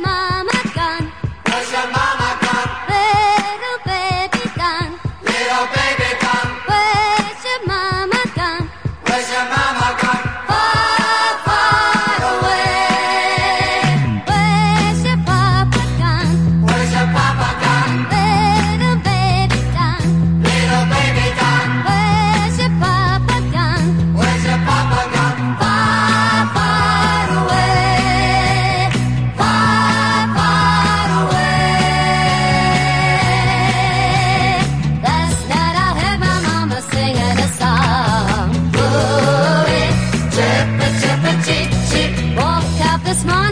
my this morning.